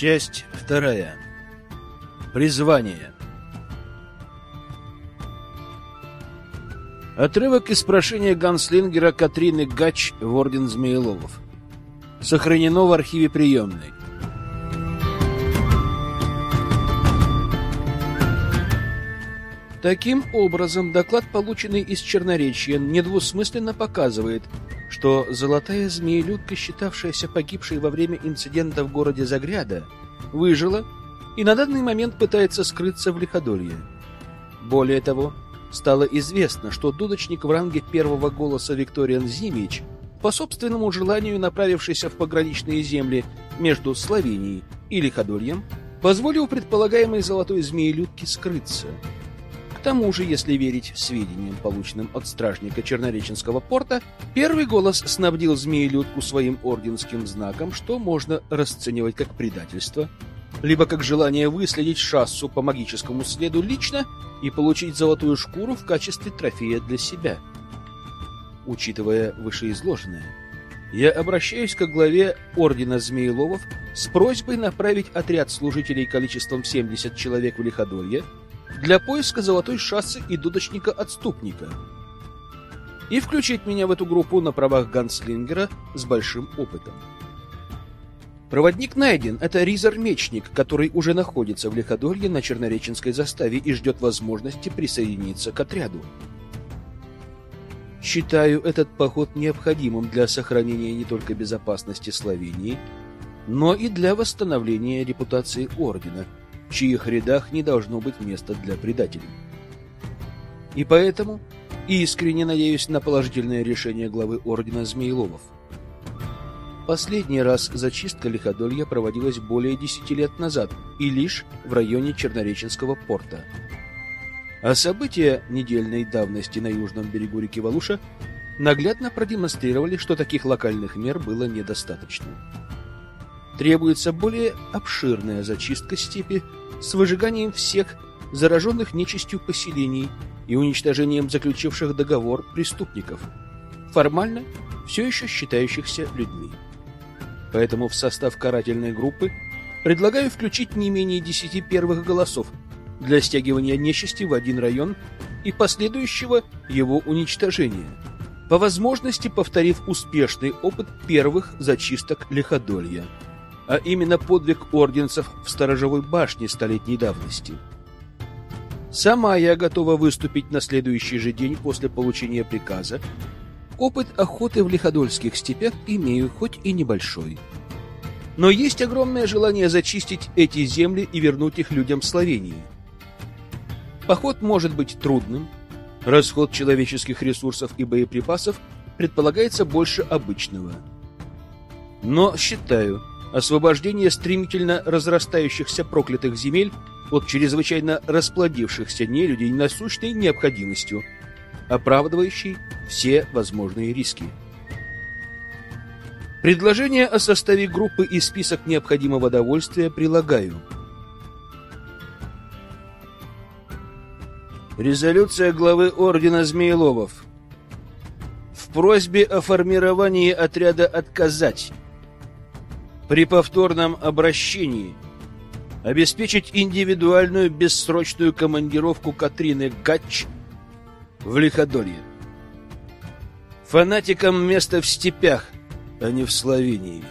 Часть вторая. Призвание. Отрывок из прошения ганслингера Катрины Гач в Орден Змееловов. Сохранено в архиве приемной. Таким образом, доклад, полученный из Черноречья, недвусмысленно показывает, что золотая змеелюдка, считавшаяся погибшей во время инцидента в городе Загряда, выжила и на данный момент пытается скрыться в Лиходолье. Более того, стало известно, что дудочник в ранге первого голоса Викториан Зимич, по собственному желанию направившийся в пограничные земли между Словенией и Лиходольем, позволил предполагаемой золотой змеелюдке скрыться – тому же, если верить сведениям, полученным от стражника Чернореченского порта, первый голос снабдил змеелюдку своим орденским знаком, что можно расценивать как предательство, либо как желание выследить шассу по магическому следу лично и получить золотую шкуру в качестве трофея для себя. Учитывая вышеизложенное, я обращаюсь к главе Ордена Змееловов с просьбой направить отряд служителей количеством 70 человек в Лиходолье для поиска золотой шассы и дудочника-отступника. И включить меня в эту группу на правах ганслингера с большим опытом. Проводник найден. Это Ризер-мечник, который уже находится в Лиходолье на Чернореченской заставе и ждет возможности присоединиться к отряду. Считаю этот поход необходимым для сохранения не только безопасности Словении, но и для восстановления репутации Ордена – в чьих рядах не должно быть места для предателей. И поэтому искренне надеюсь на положительное решение главы Ордена Змееловов. Последний раз зачистка Лиходолья проводилась более десяти лет назад и лишь в районе Чернореченского порта. А события недельной давности на южном берегу реки Валуша наглядно продемонстрировали, что таких локальных мер было недостаточно. Требуется более обширная зачистка степи с выжиганием всех зараженных нечистью поселений и уничтожением заключивших договор преступников, формально все еще считающихся людьми. Поэтому в состав карательной группы предлагаю включить не менее десяти первых голосов для стягивания нечисти в один район и последующего его уничтожения, по возможности повторив успешный опыт первых зачисток лиходолья а именно подвиг орденцев в сторожевой башне столетней давности. Сама я готова выступить на следующий же день после получения приказа. Опыт охоты в Лиходольских степях имею, хоть и небольшой. Но есть огромное желание зачистить эти земли и вернуть их людям Словении. Поход может быть трудным, расход человеческих ресурсов и боеприпасов предполагается больше обычного. Но считаю, освобождение стремительно разрастающихся проклятых земель от чрезвычайно расплодившихся нелюдей насущной необходимостью, оправдывающей все возможные риски. Предложение о составе группы и список необходимого довольствия прилагаю. Резолюция главы Ордена Змееловов. В просьбе о формировании отряда отказать при повторном обращении обеспечить индивидуальную бессрочную командировку Катрины Гач в Лиходолье. Фанатикам место в степях, а не в Словении.